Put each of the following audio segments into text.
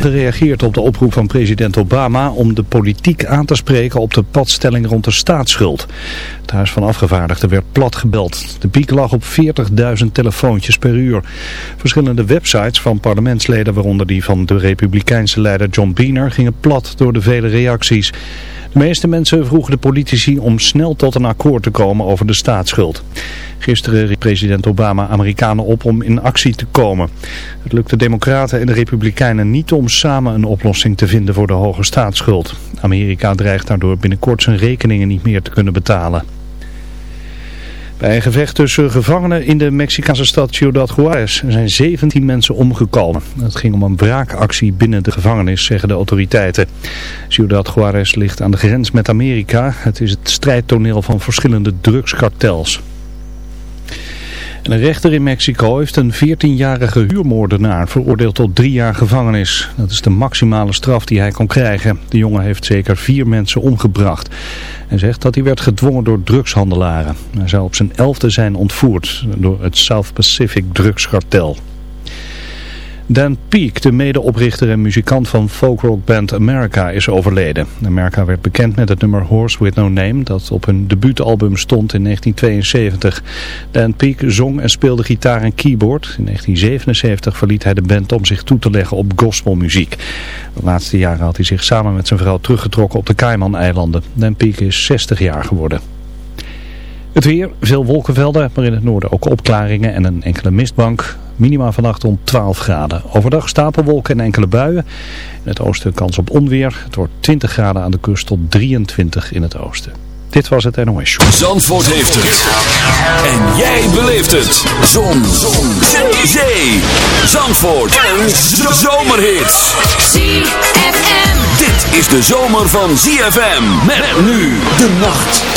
Gereageerd op de oproep van president Obama om de politiek aan te spreken op de padstelling rond de staatsschuld. Het Huis van Afgevaardigden werd platgebeld. De piek lag op 40.000 telefoontjes per uur. Verschillende websites van parlementsleden, waaronder die van de republikeinse leider John Boehner, gingen plat door de vele reacties. De meeste mensen vroegen de politici om snel tot een akkoord te komen over de staatsschuld. Gisteren riep president Obama Amerikanen op om in actie te komen. Het lukte democraten en de republikeinen niet om samen een oplossing te vinden voor de hoge staatsschuld. Amerika dreigt daardoor binnenkort zijn rekeningen niet meer te kunnen betalen. Bij een gevecht tussen gevangenen in de Mexicaanse stad Ciudad Juarez zijn 17 mensen omgekomen. Het ging om een wraakactie binnen de gevangenis, zeggen de autoriteiten. Ciudad Juarez ligt aan de grens met Amerika. Het is het strijdtoneel van verschillende drugskartels. Een rechter in Mexico heeft een 14-jarige huurmoordenaar veroordeeld tot drie jaar gevangenis. Dat is de maximale straf die hij kon krijgen. De jongen heeft zeker vier mensen omgebracht. Hij zegt dat hij werd gedwongen door drugshandelaren. Hij zou op zijn elfde zijn ontvoerd door het South Pacific drugskartel. Dan Peake, de medeoprichter en muzikant van folkrockband America, is overleden. America werd bekend met het nummer Horse With No Name, dat op hun debuutalbum stond in 1972. Dan Peake zong en speelde gitaar en keyboard. In 1977 verliet hij de band om zich toe te leggen op gospelmuziek. De laatste jaren had hij zich samen met zijn vrouw teruggetrokken op de Cayman-eilanden. Dan Peake is 60 jaar geworden. Het weer, veel wolkenvelden, maar in het noorden ook opklaringen en een enkele mistbank. Minima vannacht om 12 graden. Overdag stapelwolken en enkele buien. In het oosten kans op onweer. Het wordt 20 graden aan de kust tot 23 in het oosten. Dit was het NOS Show. Zandvoort heeft het. En jij beleeft het. Zon. Zon. Zee. Zandvoort. En zomerhits. ZFM. Dit is de zomer van ZFM. Met nu de nacht.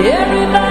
Everybody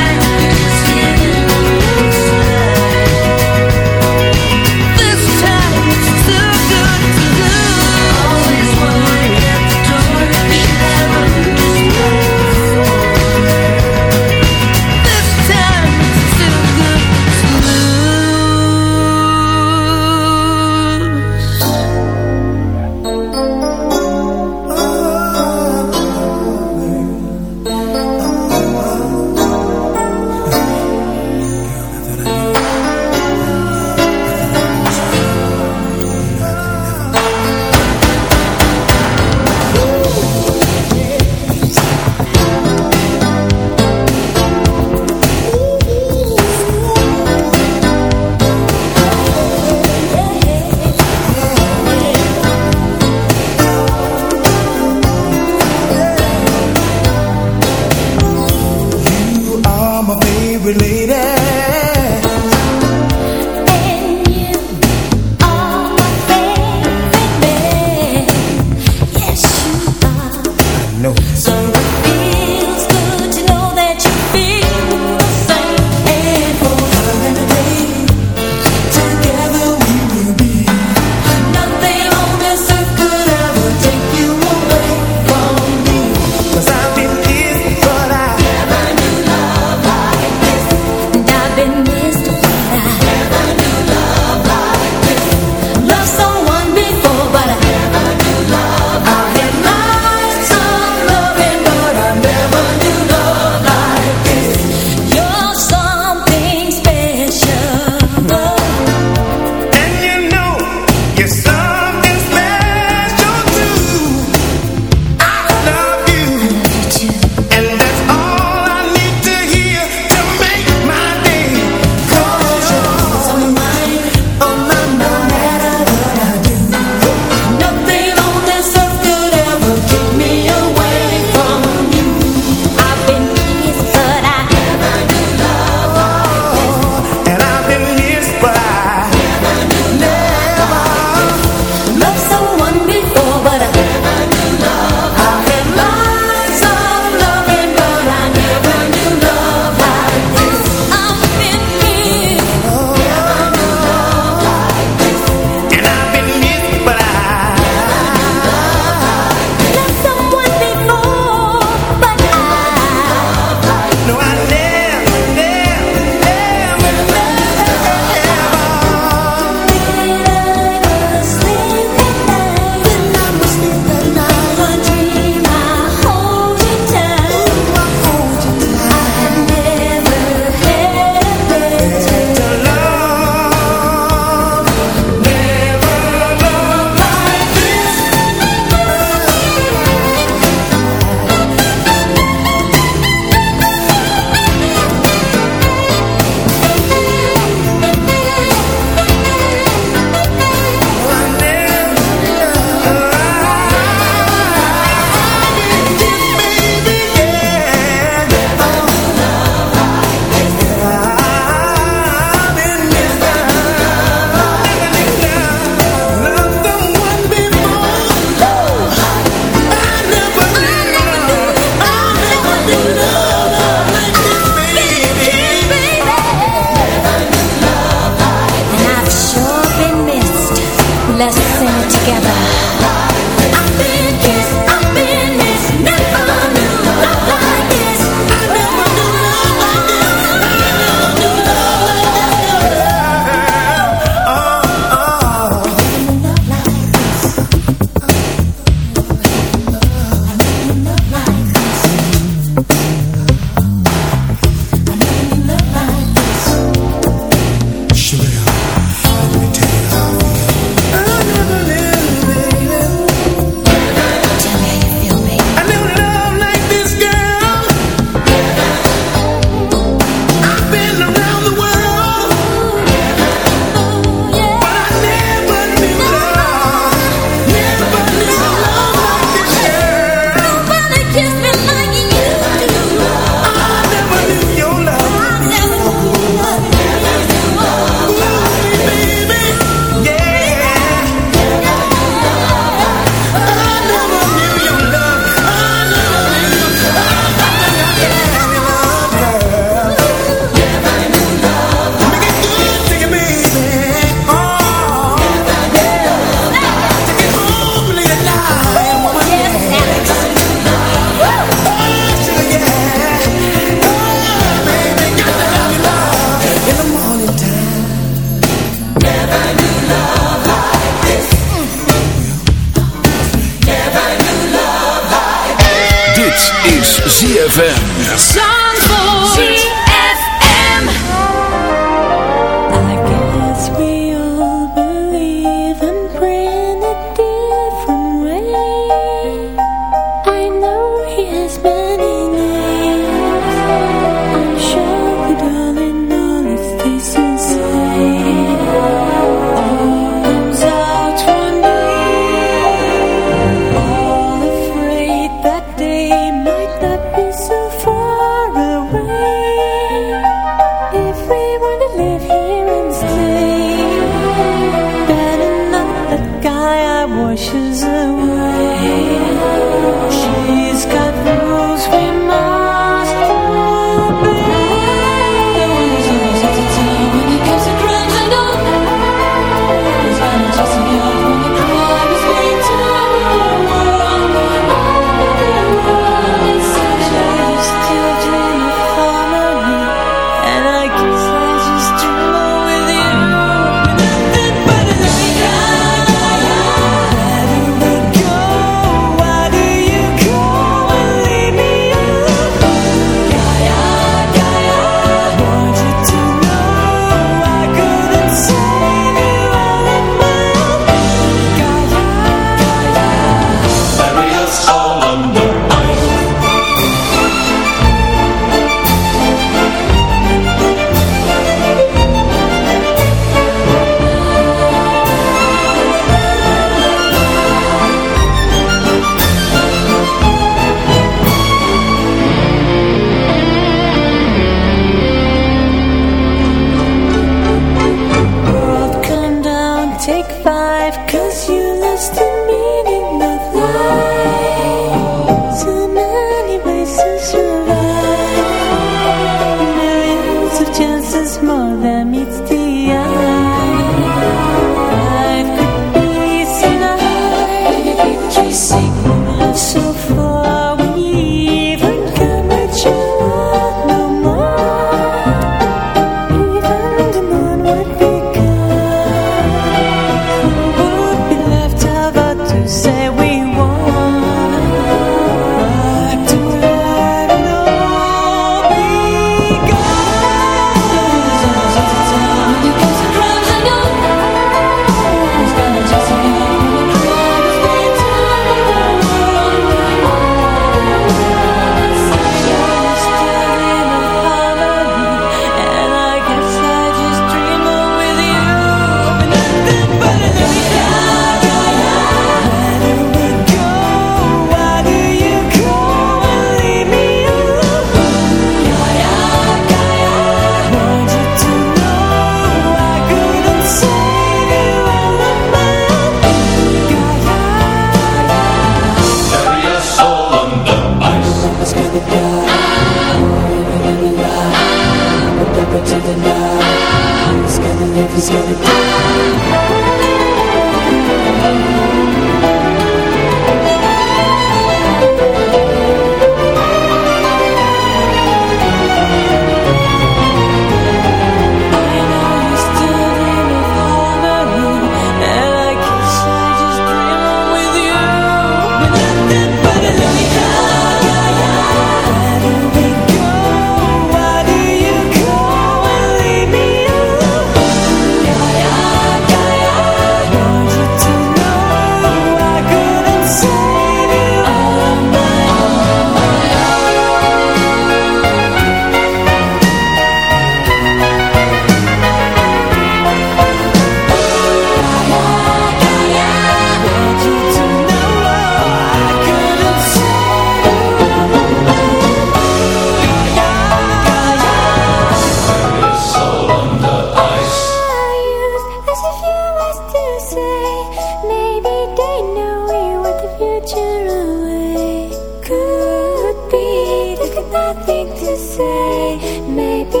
to say maybe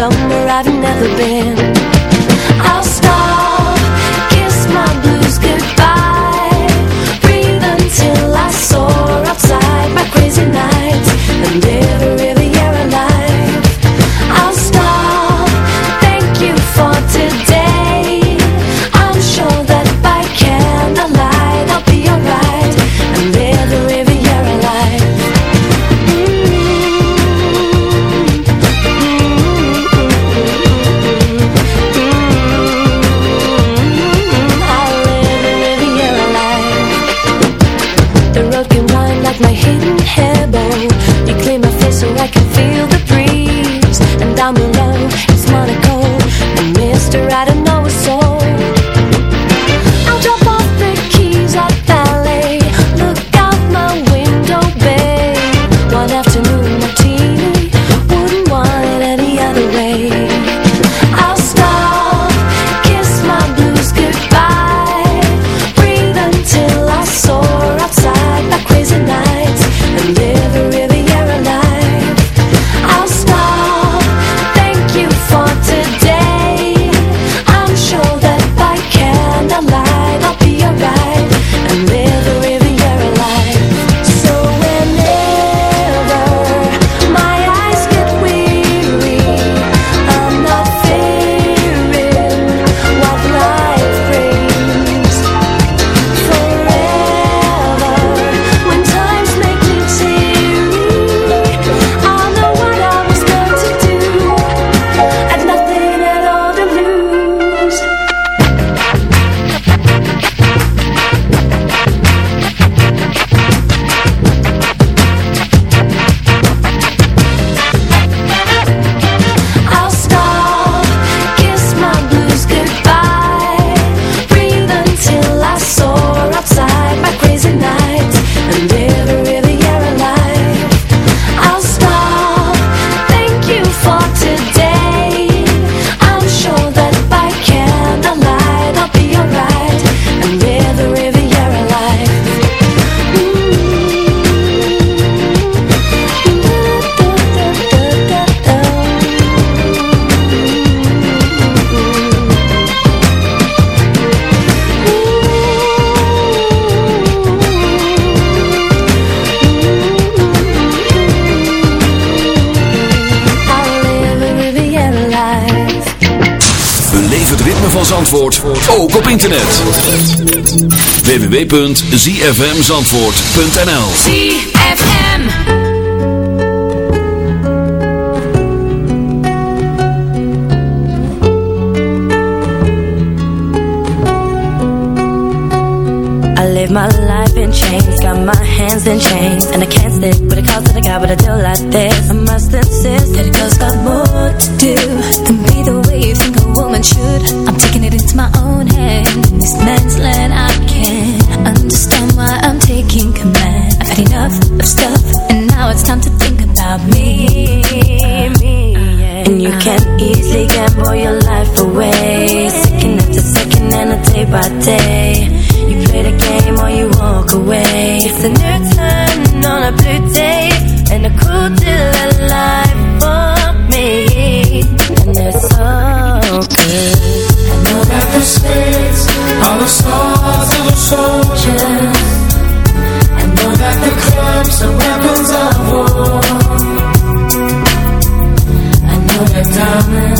somewhere Zandvoort, ook op internet. www.zfmzandvoort.nl ZFM I live my life in chains, got my hands in chains And I can't stick with a to the guy, but I like this. I must insist that a girl's got more by day. You play the game or you walk away. It's a new turn on a blue day And a cool deal life for me. And it's so good. I know that the spades are the swords of the soldiers. I know that the clubs are weapons of war. I know that diamonds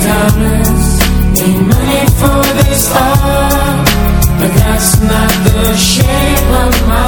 That need money for this art But that's not the shape of my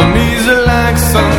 And these like some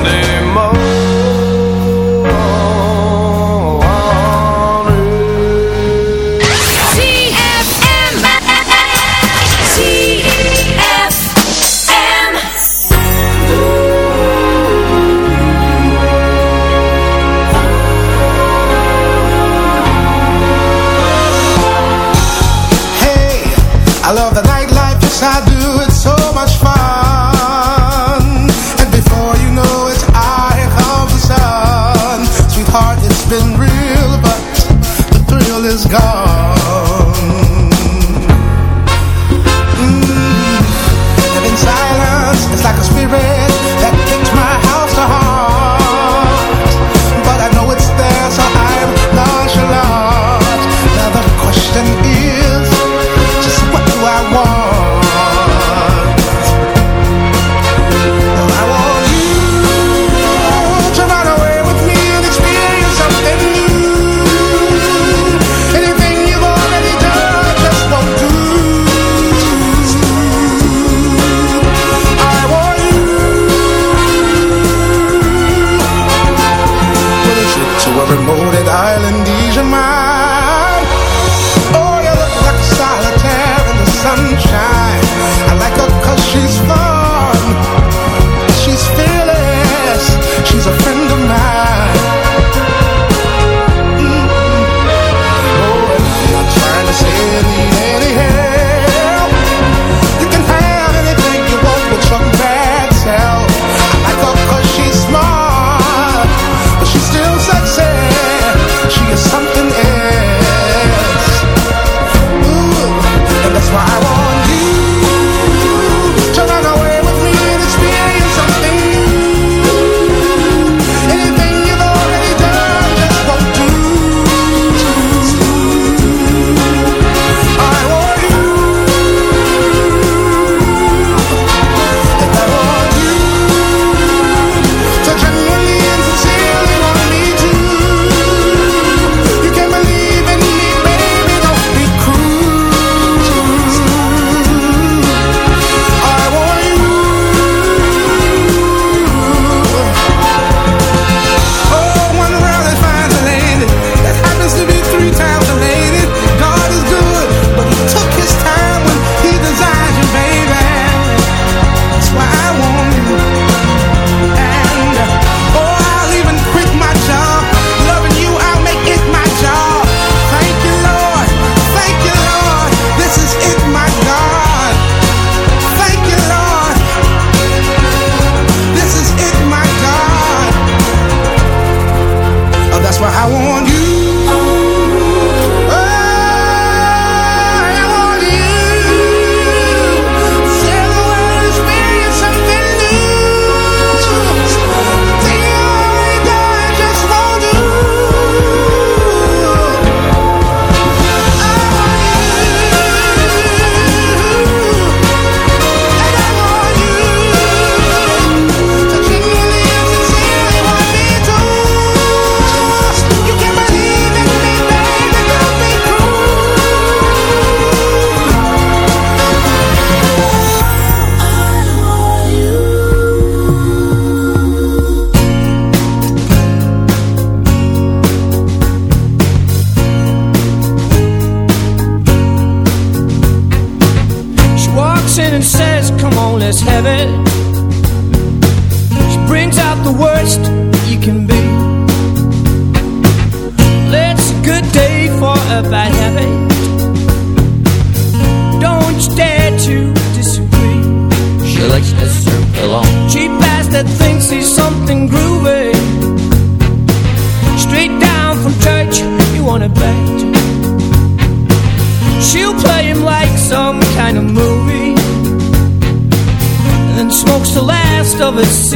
puede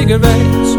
no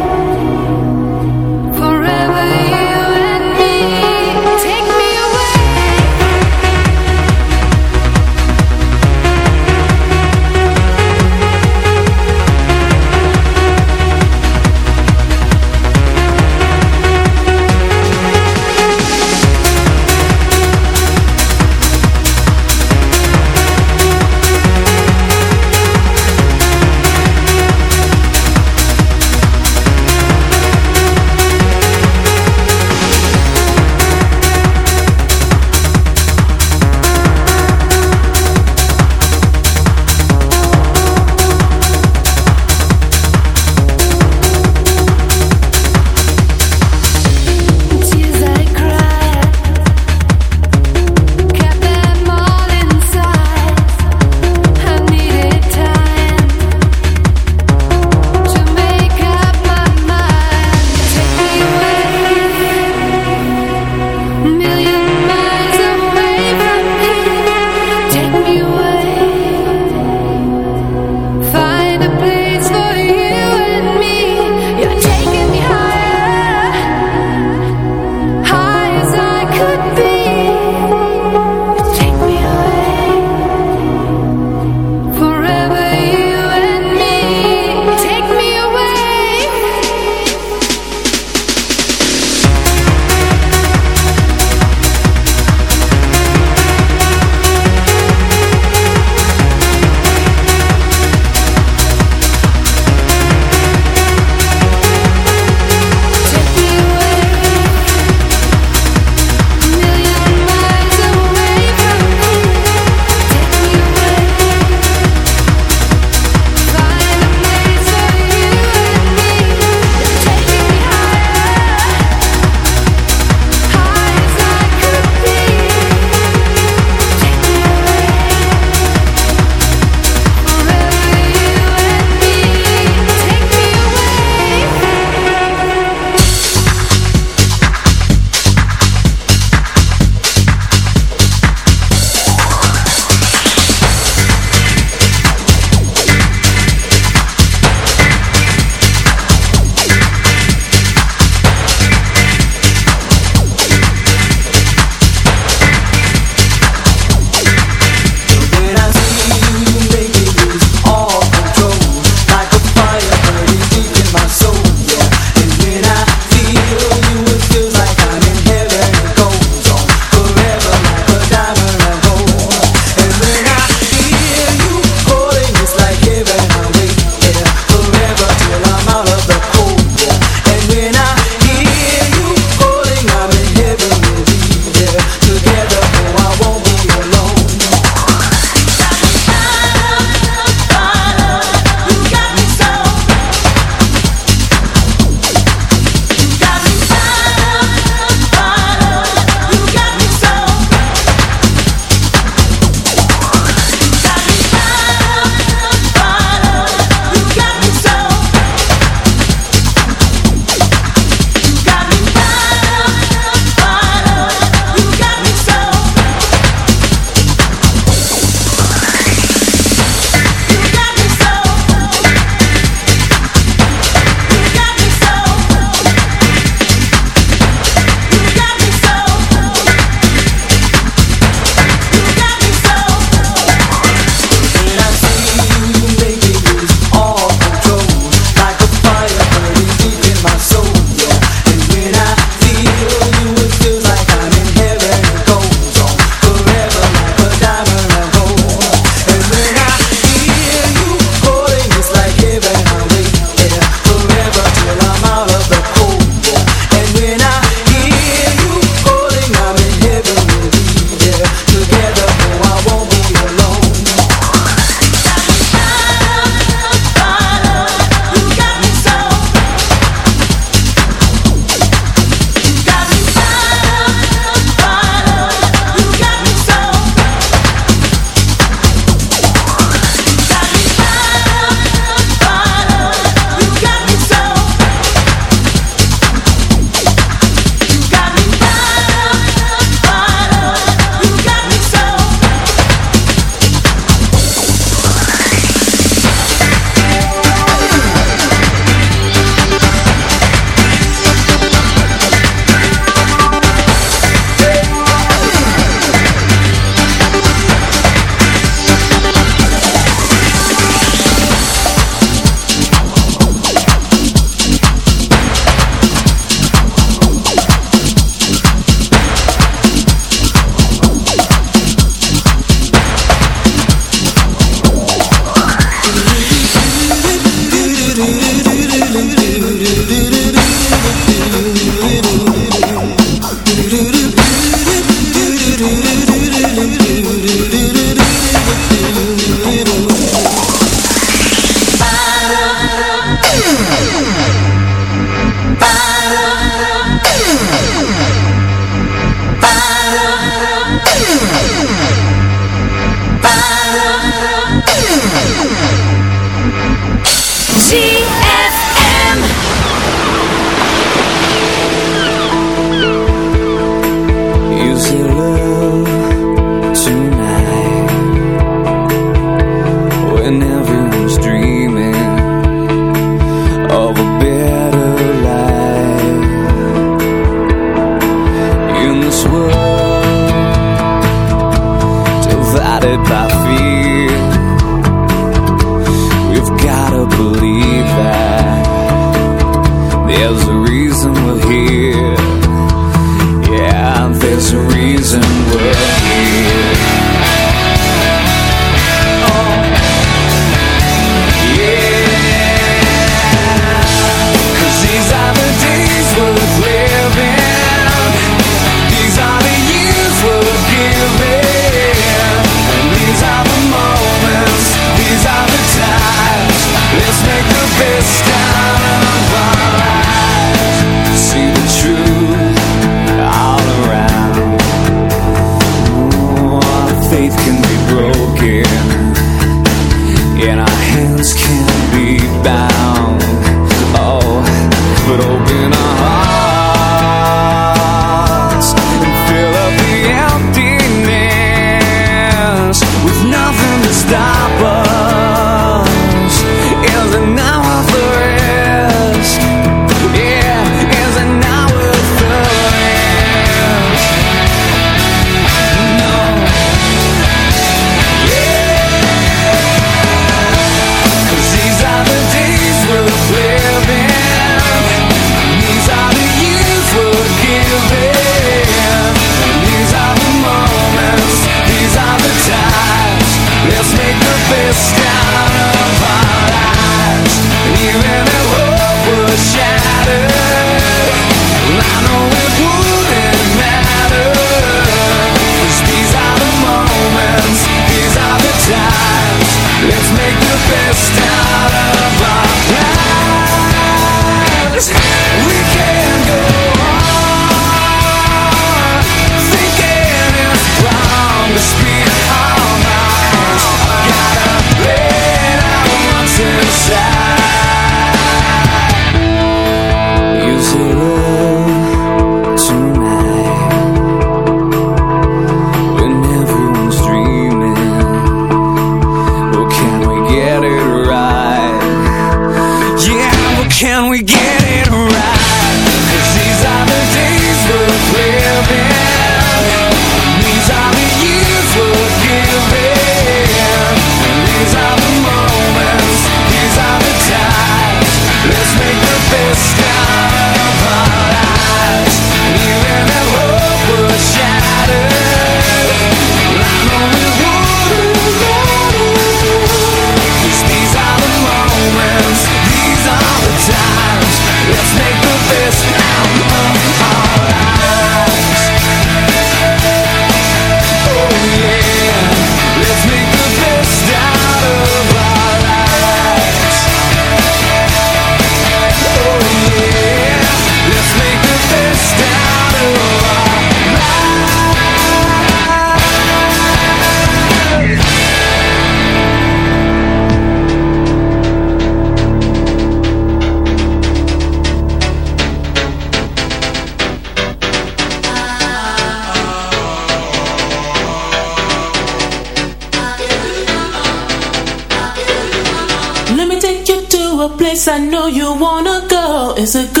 is a good?